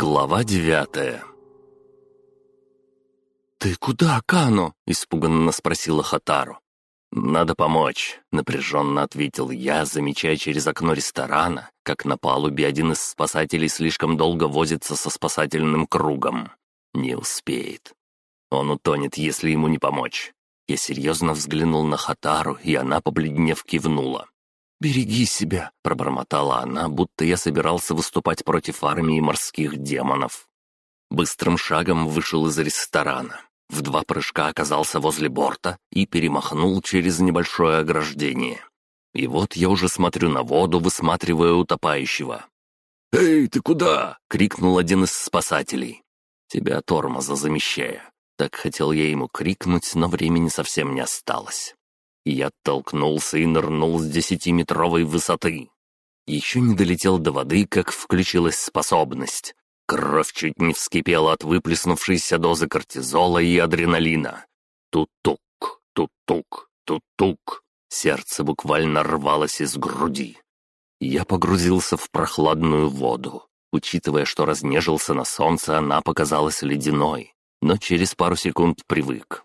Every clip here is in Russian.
Глава девятая «Ты куда, Кано?» — испуганно спросила Хатару. «Надо помочь», — напряженно ответил я, замечая через окно ресторана, как на палубе один из спасателей слишком долго возится со спасательным кругом. Не успеет. Он утонет, если ему не помочь. Я серьезно взглянул на Хатару, и она, побледнев, кивнула. «Береги себя», — пробормотала она, будто я собирался выступать против армии морских демонов. Быстрым шагом вышел из ресторана. В два прыжка оказался возле борта и перемахнул через небольшое ограждение. И вот я уже смотрю на воду, высматривая утопающего. «Эй, ты куда?» — крикнул один из спасателей. «Тебя тормоза замещая». Так хотел я ему крикнуть, но времени совсем не осталось. Я оттолкнулся и нырнул с десятиметровой высоты. Еще не долетел до воды, как включилась способность. Кровь чуть не вскипела от выплеснувшейся дозы кортизола и адреналина. Тут-тук, тут-тук, тут-тук. Сердце буквально рвалось из груди. Я погрузился в прохладную воду. Учитывая, что разнежился на солнце, она показалась ледяной, но через пару секунд привык.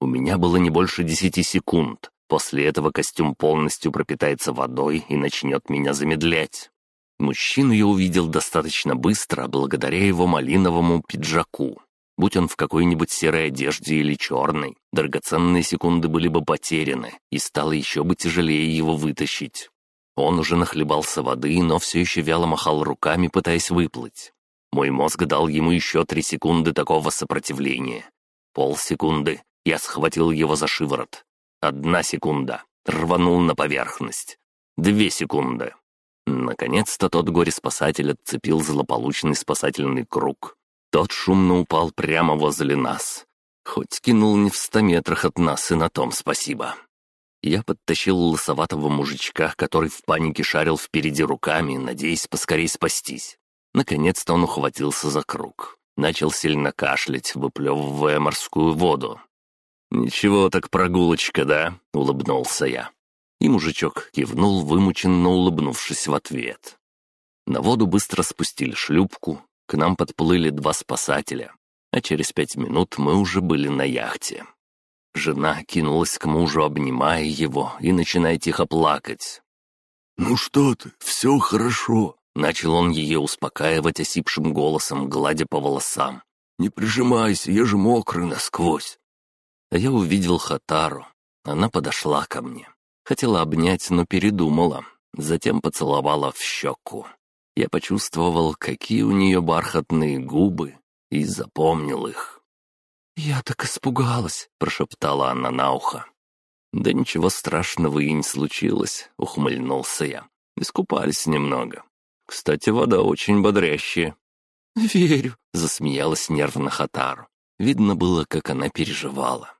У меня было не больше десяти секунд, После этого костюм полностью пропитается водой и начнет меня замедлять. Мужчину я увидел достаточно быстро, благодаря его малиновому пиджаку. Будь он в какой-нибудь серой одежде или черной, драгоценные секунды были бы потеряны, и стало еще бы тяжелее его вытащить. Он уже нахлебался воды, но все еще вяло махал руками, пытаясь выплыть. Мой мозг дал ему еще три секунды такого сопротивления. Полсекунды. Я схватил его за шиворот. Одна секунда. Рванул на поверхность. Две секунды. Наконец-то тот горе-спасатель отцепил злополучный спасательный круг. Тот шумно упал прямо возле нас. Хоть кинул не в ста метрах от нас, и на том спасибо. Я подтащил лысоватого мужичка, который в панике шарил впереди руками, надеясь поскорей спастись. Наконец-то он ухватился за круг. Начал сильно кашлять, выплевывая морскую воду. «Ничего так прогулочка, да?» — улыбнулся я. И мужичок кивнул, вымученно улыбнувшись в ответ. На воду быстро спустили шлюпку, к нам подплыли два спасателя, а через пять минут мы уже были на яхте. Жена кинулась к мужу, обнимая его и начиная тихо плакать. «Ну что ты, все хорошо», — начал он ее успокаивать осипшим голосом, гладя по волосам. «Не прижимайся, я же мокрый насквозь. А я увидел Хатару. Она подошла ко мне. Хотела обнять, но передумала. Затем поцеловала в щеку. Я почувствовал, какие у нее бархатные губы, и запомнил их. «Я так испугалась», — прошептала она на ухо. «Да ничего страшного и не случилось», — ухмыльнулся я. «Искупались немного. Кстати, вода очень бодрящая». «Верю», — засмеялась нервно Хатару. Видно было, как она переживала.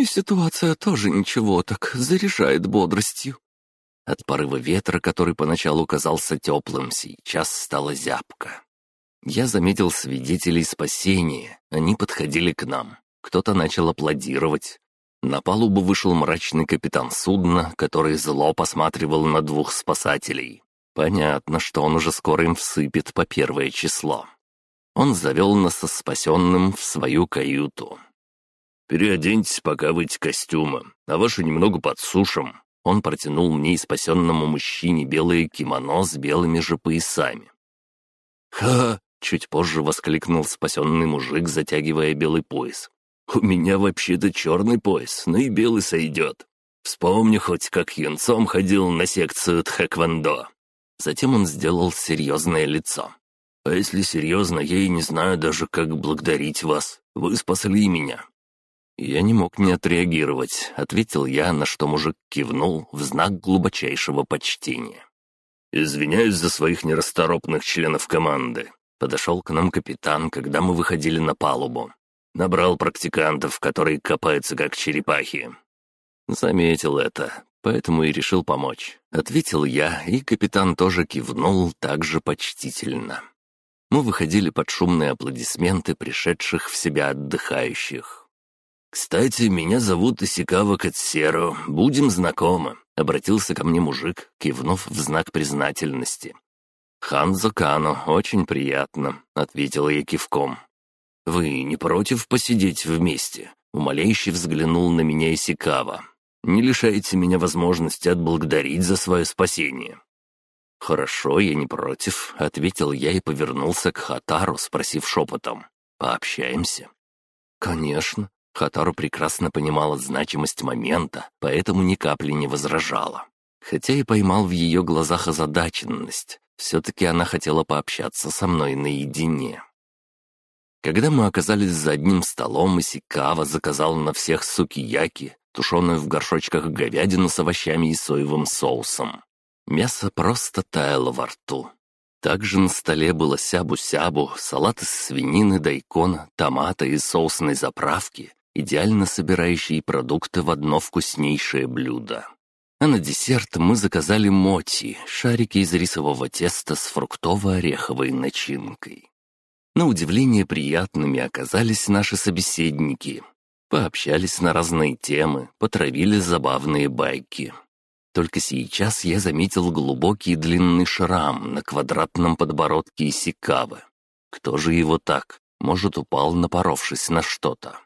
И ситуация тоже ничего так, заряжает бодростью. От порыва ветра, который поначалу казался теплым, сейчас стало зябко. Я заметил свидетелей спасения, они подходили к нам. Кто-то начал аплодировать. На палубу вышел мрачный капитан судна, который зло посматривал на двух спасателей. Понятно, что он уже скоро им всыпет по первое число. Он завел нас со спасенным в свою каюту. «Переоденьтесь пока в эти костюмы, а ваши немного подсушим». Он протянул мне и спасенному мужчине белое кимоно с белыми же поясами. «Ха!» — чуть позже воскликнул спасенный мужик, затягивая белый пояс. «У меня вообще-то черный пояс, но и белый сойдет. Вспомни хоть, как юнцом ходил на секцию тхэквондо». Затем он сделал серьезное лицо. «А если серьезно, я и не знаю даже, как благодарить вас. Вы спасли меня. Я не мог не отреагировать, ответил я, на что мужик кивнул в знак глубочайшего почтения. «Извиняюсь за своих нерасторопных членов команды», — подошел к нам капитан, когда мы выходили на палубу. Набрал практикантов, которые копаются как черепахи. Заметил это, поэтому и решил помочь. Ответил я, и капитан тоже кивнул так же почтительно. Мы выходили под шумные аплодисменты пришедших в себя отдыхающих. «Кстати, меня зовут Исикава Катсеро. Будем знакомы», — обратился ко мне мужик, кивнув в знак признательности. «Ханзо Кано, очень приятно», — ответил я кивком. «Вы не против посидеть вместе?» — умоляюще взглянул на меня Исикава. «Не лишайте меня возможности отблагодарить за свое спасение». «Хорошо, я не против», — ответил я и повернулся к Хатару, спросив шепотом. «Пообщаемся?» «Конечно». Хатару прекрасно понимала значимость момента, поэтому ни капли не возражала. Хотя и поймал в ее глазах озадаченность. Все-таки она хотела пообщаться со мной наедине. Когда мы оказались за одним столом, Исикава заказал на всех сукияки, тушеную в горшочках говядину с овощами и соевым соусом. Мясо просто таяло во рту. Также на столе было сябу-сябу, салат из свинины, дайкона, томата и соусной заправки, идеально собирающие продукты в одно вкуснейшее блюдо. А на десерт мы заказали моти, шарики из рисового теста с фруктово-ореховой начинкой. На удивление приятными оказались наши собеседники. Пообщались на разные темы, потравили забавные байки. Только сейчас я заметил глубокий длинный шрам на квадратном подбородке Исикавы. Кто же его так? Может, упал, напоровшись на что-то.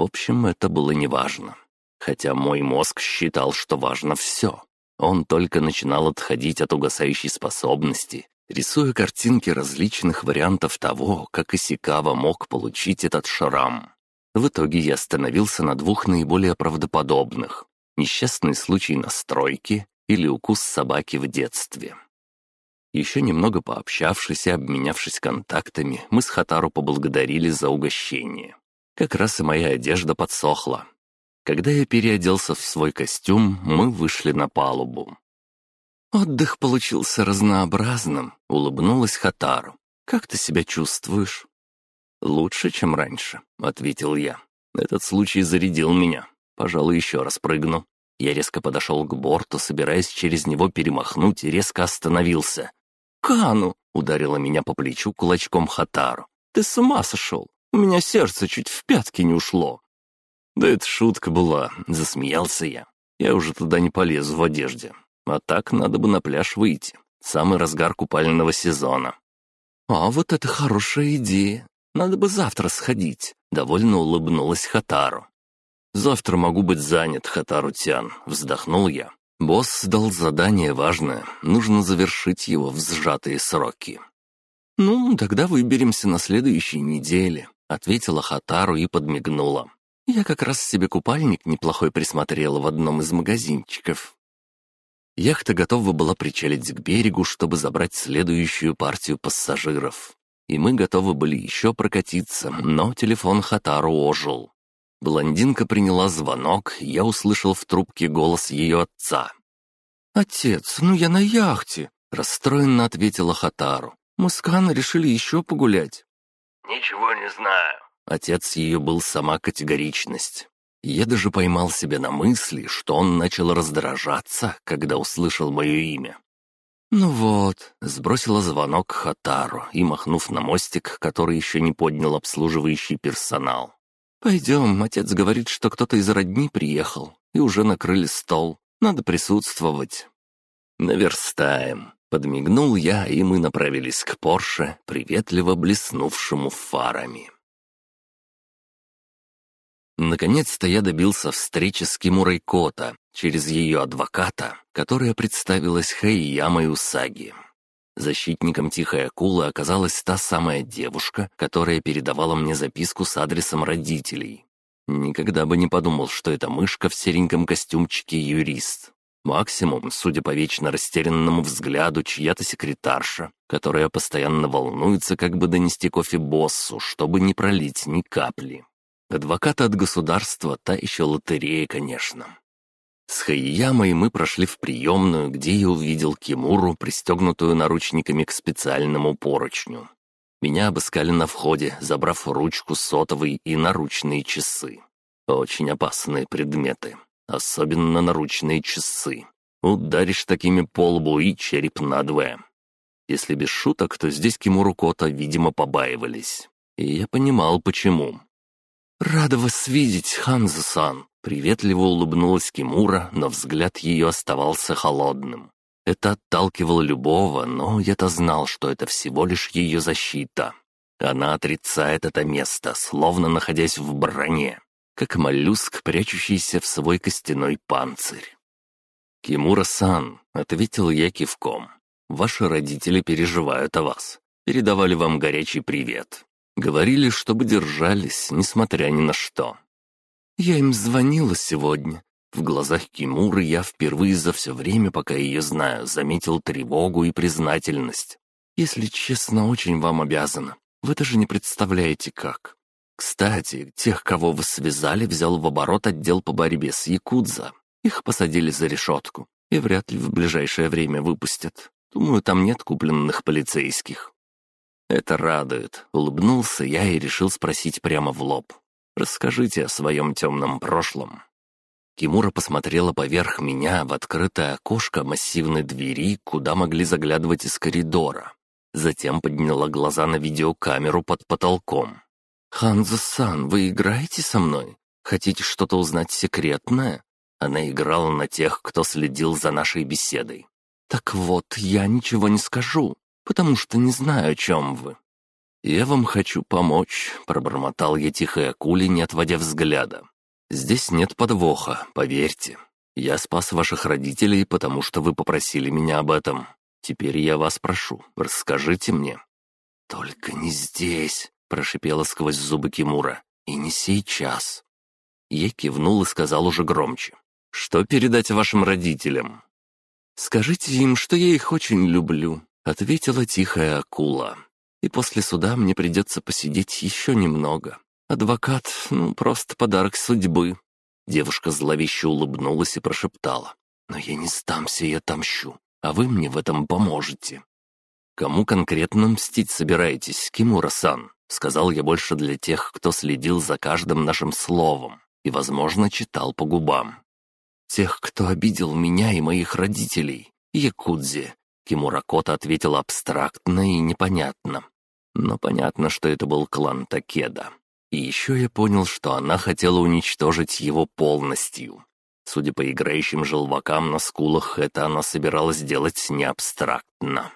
В общем, это было неважно. Хотя мой мозг считал, что важно все. Он только начинал отходить от угасающей способности, рисуя картинки различных вариантов того, как Исикава мог получить этот шрам. В итоге я остановился на двух наиболее правдоподобных несчастный случай на стройке или укус собаки в детстве. Еще немного пообщавшись и обменявшись контактами, мы с Хатару поблагодарили за угощение. Как раз и моя одежда подсохла. Когда я переоделся в свой костюм, мы вышли на палубу. «Отдых получился разнообразным», — улыбнулась Хатару. «Как ты себя чувствуешь?» «Лучше, чем раньше», — ответил я. «Этот случай зарядил меня. Пожалуй, еще раз прыгну». Я резко подошел к борту, собираясь через него перемахнуть, и резко остановился. «Кану!» — ударила меня по плечу кулачком Хатару. «Ты с ума сошел! У меня сердце чуть в пятки не ушло!» «Да это шутка была», — засмеялся я. «Я уже туда не полезу в одежде. А так надо бы на пляж выйти. Самый разгар купального сезона». «А вот это хорошая идея. Надо бы завтра сходить», — довольно улыбнулась Хатару. «Завтра могу быть занят, Хатарутян», — вздохнул я. «Босс дал задание важное, нужно завершить его в сжатые сроки». «Ну, тогда выберемся на следующей неделе», — ответила Хатару и подмигнула. «Я как раз себе купальник неплохой присмотрела в одном из магазинчиков». Яхта готова была причалить к берегу, чтобы забрать следующую партию пассажиров. И мы готовы были еще прокатиться, но телефон Хатару ожил. Блондинка приняла звонок, я услышал в трубке голос ее отца. «Отец, ну я на яхте», — расстроенно ответила Хатару. «Мы с Кан решили еще погулять». «Ничего не знаю». Отец ее был сама категоричность. Я даже поймал себя на мысли, что он начал раздражаться, когда услышал мое имя. «Ну вот», — сбросила звонок Хатару и, махнув на мостик, который еще не поднял обслуживающий персонал, «Пойдем, отец говорит, что кто-то из родни приехал, и уже накрыли стол. Надо присутствовать». «Наверстаем», — подмигнул я, и мы направились к Порше, приветливо блеснувшему фарами. Наконец-то я добился встречи с Кимурой Кота через ее адвоката, которая представилась Хайямой Усаги. Защитником тихой акулы оказалась та самая девушка, которая передавала мне записку с адресом родителей. Никогда бы не подумал, что эта мышка в сереньком костюмчике юрист. Максимум, судя по вечно растерянному взгляду, чья-то секретарша, которая постоянно волнуется, как бы донести кофе боссу, чтобы не пролить ни капли. Адвоката от государства — та еще лотерея, конечно. С Хайямой мы прошли в приемную, где я увидел Кимуру, пристегнутую наручниками к специальному поручню. Меня обыскали на входе, забрав ручку сотовой и наручные часы. Очень опасные предметы, особенно наручные часы. Ударишь такими по лбу и череп надвое. Если без шуток, то здесь Кимуру Кота, видимо, побаивались. И я понимал, почему. «Рада вас видеть, Ханзо-сан!» Приветливо улыбнулась Кимура, но взгляд ее оставался холодным. Это отталкивало любого, но я-то знал, что это всего лишь ее защита. Она отрицает это место, словно находясь в броне, как моллюск, прячущийся в свой костяной панцирь. «Кимура-сан», — ответил я кивком, — «ваши родители переживают о вас. Передавали вам горячий привет. Говорили, чтобы держались, несмотря ни на что». «Я им звонила сегодня». В глазах Кимуры я впервые за все время, пока ее знаю, заметил тревогу и признательность. «Если честно, очень вам обязана. Вы даже не представляете, как. Кстати, тех, кого вы связали, взял в оборот отдел по борьбе с Якудза. Их посадили за решетку и вряд ли в ближайшее время выпустят. Думаю, там нет купленных полицейских». «Это радует», — улыбнулся я и решил спросить прямо в лоб. «Расскажите о своем темном прошлом». Кимура посмотрела поверх меня в открытое окошко массивной двери, куда могли заглядывать из коридора. Затем подняла глаза на видеокамеру под потолком. «Ханзо-сан, вы играете со мной? Хотите что-то узнать секретное?» Она играла на тех, кто следил за нашей беседой. «Так вот, я ничего не скажу, потому что не знаю, о чем вы». «Я вам хочу помочь», — пробормотал я тихой акуле, не отводя взгляда. «Здесь нет подвоха, поверьте. Я спас ваших родителей, потому что вы попросили меня об этом. Теперь я вас прошу, расскажите мне». «Только не здесь», — прошипела сквозь зубы Кимура. «И не сейчас». Я кивнул и сказал уже громче. «Что передать вашим родителям?» «Скажите им, что я их очень люблю», — ответила тихая акула. «И после суда мне придется посидеть еще немного. Адвокат, ну, просто подарок судьбы». Девушка зловеще улыбнулась и прошептала. «Но я не сдамся и отомщу а вы мне в этом поможете». «Кому конкретно мстить собираетесь, Кимура-сан?» Сказал я больше для тех, кто следил за каждым нашим словом и, возможно, читал по губам. «Тех, кто обидел меня и моих родителей, Якудзи», Кимура Кота ответила абстрактно и непонятно. Но понятно, что это был клан Такеда. И еще я понял, что она хотела уничтожить его полностью. Судя по играющим желвакам на скулах, это она собиралась делать не абстрактно.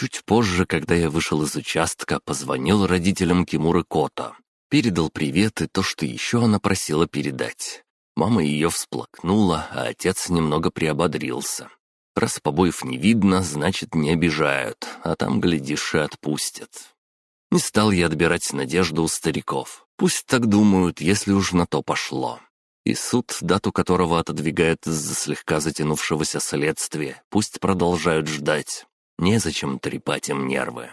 Чуть позже, когда я вышел из участка, позвонил родителям Кимуры Кота. Передал привет и то, что еще она просила передать. Мама ее всплакнула, а отец немного приободрился. Раз побоев не видно, значит, не обижают, а там, глядишь, и отпустят. Не стал я отбирать надежду у стариков. Пусть так думают, если уж на то пошло. И суд, дату которого отодвигают из-за слегка затянувшегося следствия, пусть продолжают ждать. Незачем трепать им нервы.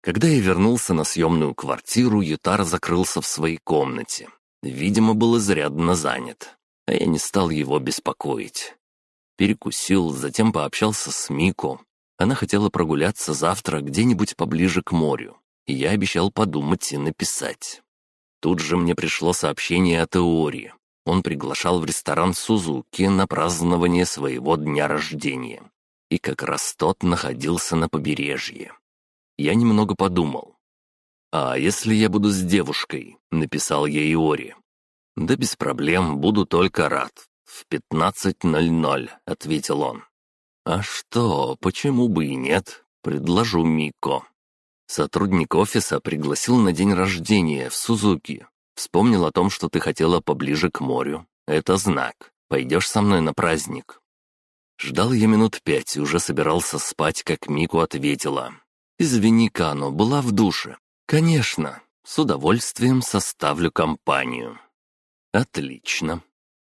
Когда я вернулся на съемную квартиру, Ютар закрылся в своей комнате. Видимо, был изрядно занят, а я не стал его беспокоить. Перекусил, затем пообщался с Мико. Она хотела прогуляться завтра где-нибудь поближе к морю, и я обещал подумать и написать. Тут же мне пришло сообщение о теории. Он приглашал в ресторан Сузуки на празднование своего дня рождения. И как раз тот находился на побережье. Я немного подумал. «А если я буду с девушкой?» — написал я Иори. «Да без проблем, буду только рад. В 15.00», — ответил он. «А что, почему бы и нет? Предложу Мико». Сотрудник офиса пригласил на день рождения в Сузуки. Вспомнил о том, что ты хотела поближе к морю. Это знак. Пойдешь со мной на праздник. Ждал я минут пять и уже собирался спать, как Мику ответила. «Извини, Кано, была в душе». «Конечно, с удовольствием составлю компанию». «Отлично».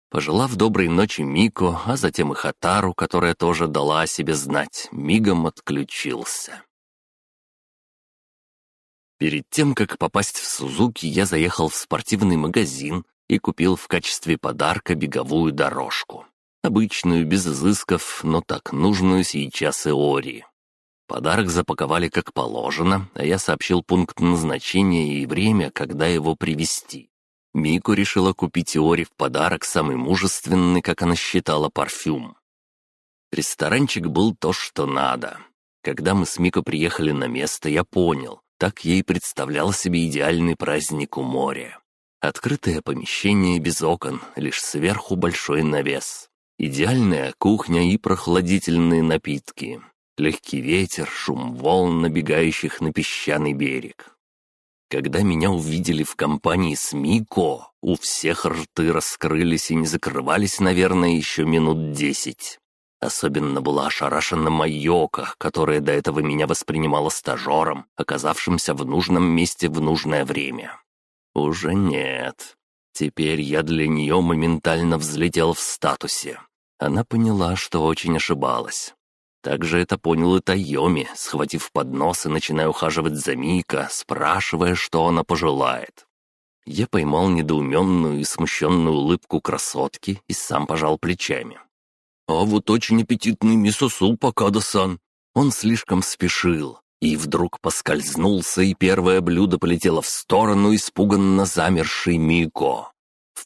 Пожелав доброй ночи Мико, а затем и Хатару, которая тоже дала о себе знать, мигом отключился. Перед тем, как попасть в Сузуки, я заехал в спортивный магазин и купил в качестве подарка беговую дорожку. Обычную, без изысков, но так нужную сейчас Иори. Подарок запаковали как положено, а я сообщил пункт назначения и время, когда его привезти. Мику решила купить Иори в подарок самый мужественный, как она считала, парфюм. Ресторанчик был то, что надо. Когда мы с Мико приехали на место, я понял, так ей представлял себе идеальный праздник у моря. Открытое помещение без окон, лишь сверху большой навес. Идеальная кухня и прохладительные напитки. Легкий ветер, шум волн, набегающих на песчаный берег. Когда меня увидели в компании с Мико, у всех рты раскрылись и не закрывались, наверное, еще минут десять. Особенно была ошарашена Майока, которая до этого меня воспринимала стажером, оказавшимся в нужном месте в нужное время. Уже нет. Теперь я для нее моментально взлетел в статусе. Она поняла, что очень ошибалась. Также это понял и Тайоми, схватив поднос и начиная ухаживать за Мика, спрашивая, что она пожелает. Я поймал недоуменную и смущенную улыбку красотки и сам пожал плечами. «А вот очень аппетитный мисо-суп, Акада-сан!» Он слишком спешил, и вдруг поскользнулся, и первое блюдо полетело в сторону испуганно замершей Мико.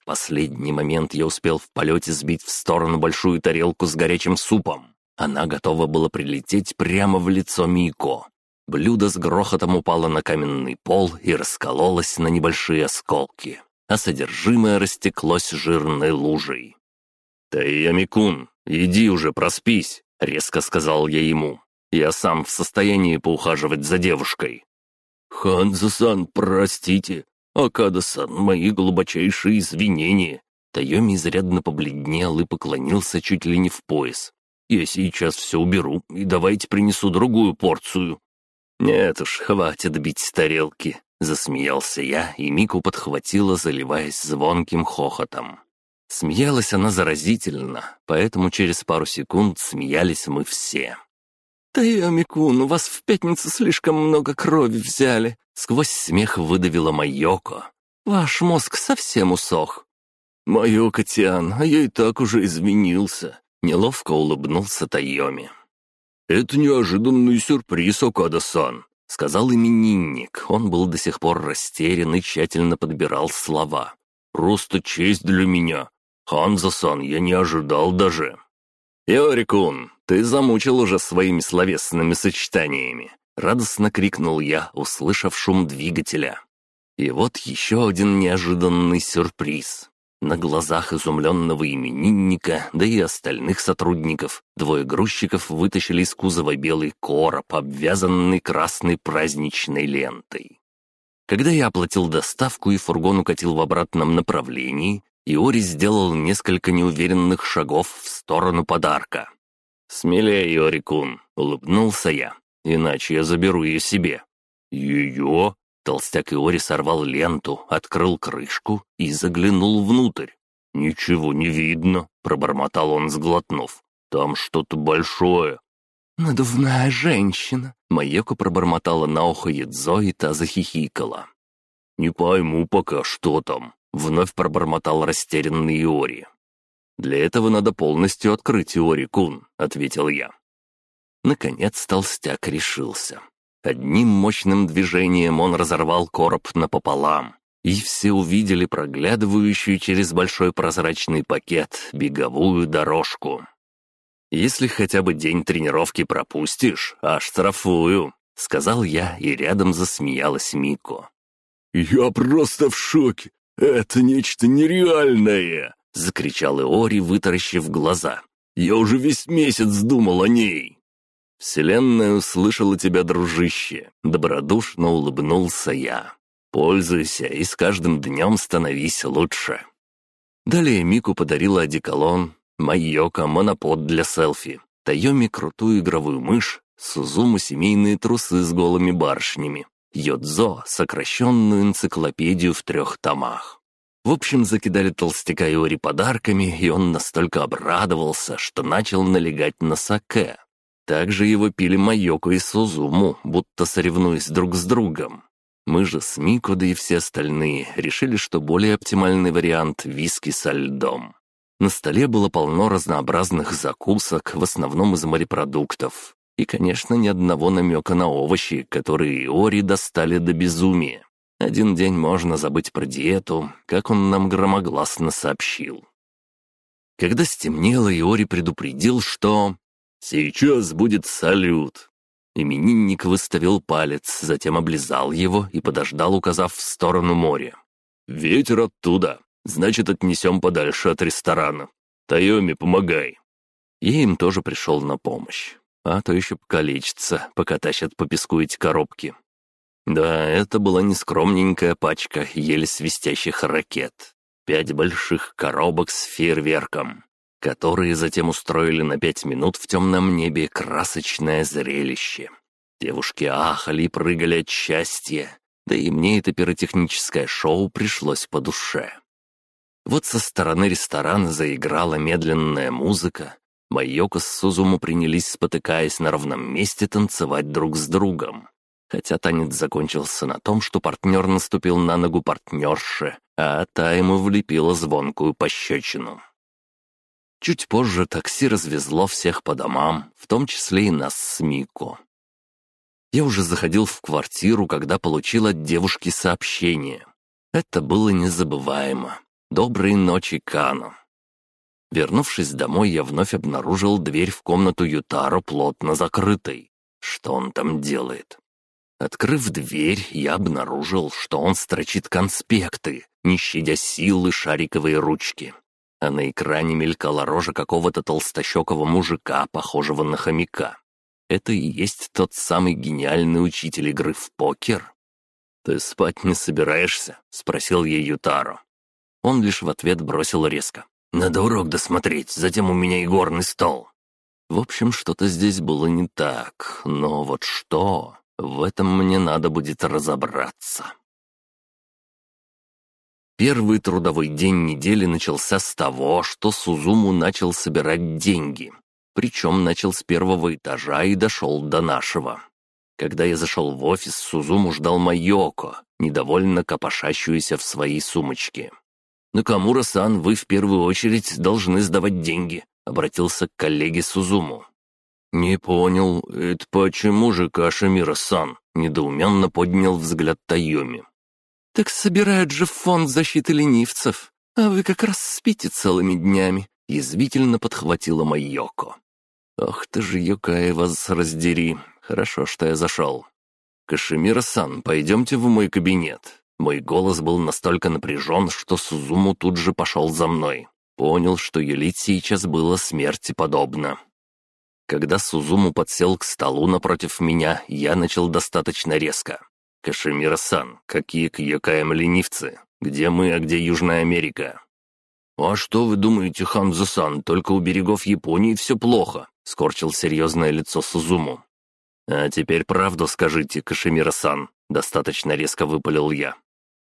Последний момент я успел в полете сбить в сторону большую тарелку с горячим супом. Она готова была прилететь прямо в лицо Мико. Блюдо с грохотом упало на каменный пол и раскололось на небольшие осколки, а содержимое растеклось жирной лужей. «Тайямикун, иди уже проспись», — резко сказал я ему. «Я сам в состоянии поухаживать за девушкой». «Ханзо-сан, простите. Акада-сан, мои глубочайшие извинения». Тайоми изрядно побледнел и поклонился чуть ли не в пояс. «Я сейчас все уберу и давайте принесу другую порцию». «Нет уж, хватит бить тарелки», — засмеялся я, и Мику подхватила, заливаясь звонким хохотом. Смеялась она заразительно, поэтому через пару секунд смеялись мы все. «Тайомикун, у вас в пятницу слишком много крови взяли», — сквозь смех выдавила Майоко. «Ваш мозг совсем усох». «Майоко-тян, а я и так уже изменился», — неловко улыбнулся Тайоми. «Это неожиданный сюрприз, Окада-сан», — сказал именинник. Он был до сих пор растерян и тщательно подбирал слова. «Просто честь для меня. Ханзо-сан, я не ожидал даже». «Йорикун, ты замучил уже своими словесными сочетаниями!» — радостно крикнул я, услышав шум двигателя. И вот еще один неожиданный сюрприз. На глазах изумленного именинника, да и остальных сотрудников, двое грузчиков вытащили из кузова белый короб, обвязанный красной праздничной лентой. Когда я оплатил доставку и фургон укатил в обратном направлении, Иори сделал несколько неуверенных шагов в сторону подарка. «Смелее, Иори-кун», — улыбнулся я, — «иначе я заберу ее себе». «Ее?» Толстяк Иори сорвал ленту, открыл крышку и заглянул внутрь. «Ничего не видно», — пробормотал он, сглотнув. «Там что-то большое». «Надувная женщина», — Майеко пробормотала на ухо Едзо, и та захихикала. «Не пойму пока, что там», Вновь пробормотал растерянный Иори. «Для этого надо полностью открыть Иори Кун», — ответил я. Наконец толстяк решился. Одним мощным движением он разорвал короб напополам, и все увидели проглядывающую через большой прозрачный пакет беговую дорожку. «Если хотя бы день тренировки пропустишь, аж штрафую», — сказал я, и рядом засмеялась Мико. «Я просто в шоке! «Это нечто нереальное!» — закричал Иори, вытаращив глаза. «Я уже весь месяц думал о ней!» «Вселенная услышала тебя, дружище!» — добродушно улыбнулся я. «Пользуйся и с каждым днем становись лучше!» Далее Мику подарила одеколон, Майока — монопод для селфи, Тайоми — крутую игровую мышь, Сузуму — семейные трусы с голыми барышнями, Йодзо — сокращенную энциклопедию в трех томах. В общем, закидали толстяка Иори подарками, и он настолько обрадовался, что начал налегать на саке. Также его пили Майоко и Сузуму, будто соревнуясь друг с другом. Мы же с Мико, да и все остальные, решили, что более оптимальный вариант — виски со льдом. На столе было полно разнообразных закусок, в основном из морепродуктов. И, конечно, ни одного намека на овощи, которые Ори достали до безумия. Один день можно забыть про диету, как он нам громогласно сообщил. Когда стемнело, Иори предупредил, что «Сейчас будет салют». Именинник выставил палец, затем облизал его и подождал, указав в сторону моря. «Ветер оттуда, значит, отнесем подальше от ресторана. Тайоми, помогай!» Я им тоже пришел на помощь. А то еще покалечится, пока тащат по песку эти коробки. Да, это была нескромненькая пачка еле свистящих ракет. Пять больших коробок с фейерверком, которые затем устроили на пять минут в темном небе красочное зрелище. Девушки ахали и прыгали от счастья, да и мне это пиротехническое шоу пришлось по душе. Вот со стороны ресторана заиграла медленная музыка. Майоко с Сузуму принялись, спотыкаясь на ровном месте, танцевать друг с другом. Хотя танец закончился на том, что партнер наступил на ногу партнерши, а та ему влепила звонкую пощечину. Чуть позже такси развезло всех по домам, в том числе и нас с Мико. Я уже заходил в квартиру, когда получил от девушки сообщение. Это было незабываемо. Доброй ночи, Кано. Вернувшись домой, я вновь обнаружил дверь в комнату Ютаро плотно закрытой. Что он там делает? Открыв дверь, я обнаружил, что он строчит конспекты, не щадя силы шариковой ручки. А на экране мелькала рожа какого-то толстощекого мужика, похожего на хомяка. Это и есть тот самый гениальный учитель игры в покер? «Ты спать не собираешься?» — спросил я Ютаро. Он лишь в ответ бросил резко. «Надо урок досмотреть, затем у меня и горный стол». В общем, что-то здесь было не так, но вот что, в этом мне надо будет разобраться. Первый трудовой день недели начался с того, что Сузуму начал собирать деньги. Причем начал с первого этажа и дошел до нашего. Когда я зашел в офис, Сузуму ждал Майоко, недовольно копошащуюся в своей сумочке. «Накамура-сан, вы в первую очередь должны сдавать деньги», — обратился к коллеге Сузуму. «Не понял, это почему же Кашемира-сан?» — недоуменно поднял взгляд Тайоми. «Так собирают же фонд защиты ленивцев, а вы как раз спите целыми днями», — язвительно подхватила Майоко. «Ох ты же, Юкай, вас раздери. Хорошо, что я зашел. Кашемира-сан, пойдемте в мой кабинет». Мой голос был настолько напряжен, что Сузуму тут же пошел за мной. Понял, что юлить сейчас было смерти подобно. Когда Сузуму подсел к столу напротив меня, я начал достаточно резко. «Кашемира-сан, какие к Йокаям ленивцы? Где мы, а где Южная Америка?» «А что вы думаете, Ханзо-сан, только у берегов Японии все плохо?» — скорчил серьезное лицо Сузуму. «А теперь правду скажите, Кашемира-сан», — достаточно резко выпалил я.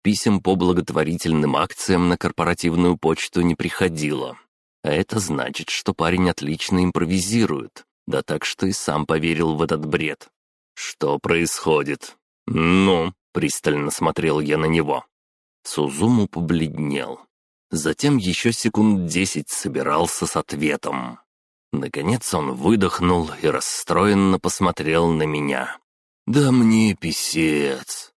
Писем по благотворительным акциям на корпоративную почту не приходило. А это значит, что парень отлично импровизирует. Да так, что и сам поверил в этот бред. «Что происходит?» «Ну?» — пристально смотрел я на него. Сузуму побледнел. Затем еще секунд десять собирался с ответом. Наконец он выдохнул и расстроенно посмотрел на меня. «Да мне писец!